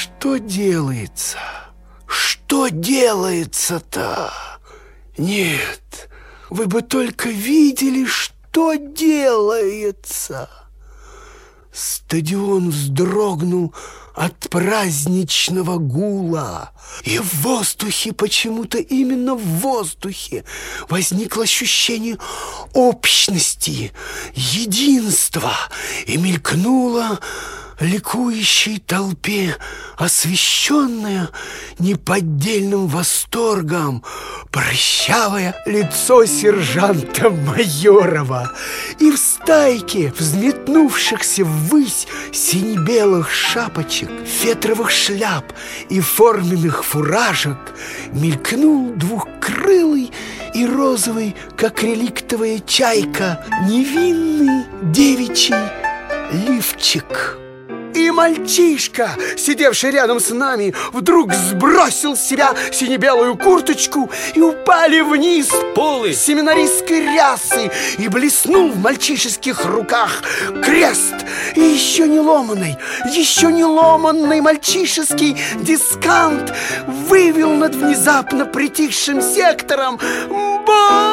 Что делается? Что делается-то? Нет, вы бы только видели, что делается. Стадион вздрогнул от праздничного гула. И в воздухе, почему-то именно в воздухе, возникло ощущение общности, единства и мелькнуло ликующей толпе, освещенная неподдельным восторгом, прыщавое лицо сержанта Майорова и в стайке взметнувшихся ввысь сине-белых шапочек, фетровых шляп и форменных фуражек мелькнул двухкрылый и розовый, как реликтовая чайка, невинный девичий лифчик. И мальчишка, сидевший рядом с нами, вдруг сбросил с себя сине-белую курточку и упали вниз полы семинаристской рясы и блеснул в мальчишеских руках крест и еще не ломанный, еще не ломанный мальчишеский дискант вывел над внезапно притихшим сектором «Бой!»